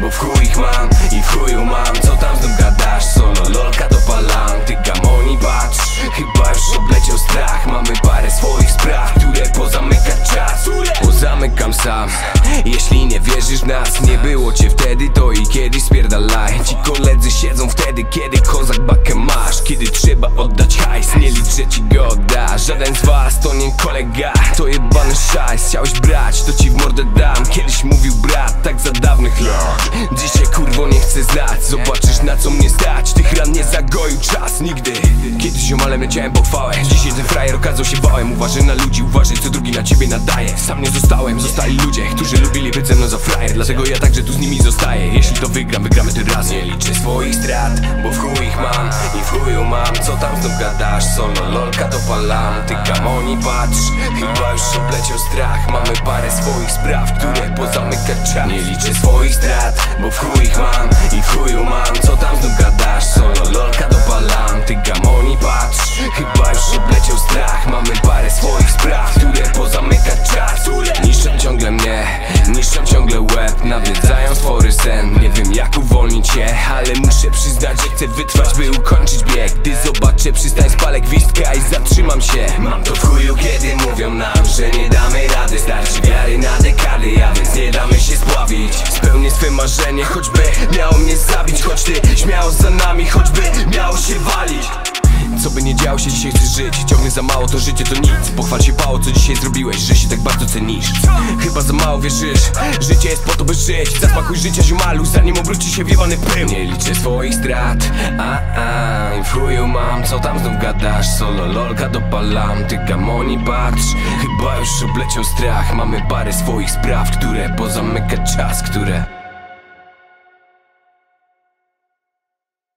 Bo w chuj ich mam i w chuju mam. Co tam znów gadasz? Solo lolka to palam Ty gamoni patrz Chyba już obleciał strach. Mamy parę swoich spraw, które pozamykać czas. Pozamykam sam Jeśli nie wierzysz w nas. Nie było cię wtedy, to i kiedyś spierdalaj. Ci koledzy siedzą wtedy, kiedy kozak bakę masz. Kiedy trzeba oddać hajs Nie licz, że ci go Żaden z was to nie kolega jebany szajs Chciałeś brać, to ci w mordę dam. Kiedyś mówił brat, tak za dawnych lat. Dzisiaj kurwo nie chcę znać, zobaczysz na co mnie stać. Tych ran nie zagoił czas nigdy ziomalem leciałem po chwałę. Dzisiaj ten frajer okazał się wałem. Uważaj na ludzi, uważaj co drugi na ciebie nadaje. Sam nie zostałem, zostali ludzie, którzy lubili być ze mną za frajer. Dlatego ja także tu z nimi zostaję. Jeśli to wygram, wygramy ty raz Nie liczę swoich strat, bo w chuj ich mam. I w chuju mam, co tam znów gadasz? Solo lolka to palam, ty gamoni patrz. Chyba już obleciał strach. Mamy parę swoich spraw, które pozamykać czas Nie liczę swoich strat, bo w chuj ich mam. I w chuju mam, obleciał strach Mamy parę swoich spraw, które pozamykać czas Niszczą ciągle mnie, niszczą ciągle łeb Nawiedzają spory sen, nie wiem jak uwolnić się Ale muszę przyznać, że chcę wytrwać, by ukończyć bieg. Gdy zobaczę przystań spalę gwizdka i zatrzymam się. Mam to w chuju, kiedy mówią nam, że nie damy rady. Starczy wiary na dekady, a więc nie damy się spławić. Spełnię swe marzenie, choćby miało mnie zabić Choć ty śmiało za nami, choćby miało się walić by nie działo się, dzisiaj chcesz żyć. Ciągle za mało, to życie to nic. Pochwal się pało, co dzisiaj zrobiłeś, że się tak bardzo cenisz. Chyba za mało wierzysz Życie jest po to, by żyć. Zasmakuj życia ziomalu, zanim obróci się w pył Nie liczę swoich strat A, a, i mam Co tam znów gadasz? Solo lolka dopalam Ty gamoni patrz. Chyba już obleciał strach. Mamy parę swoich spraw, które pozamykać czas Które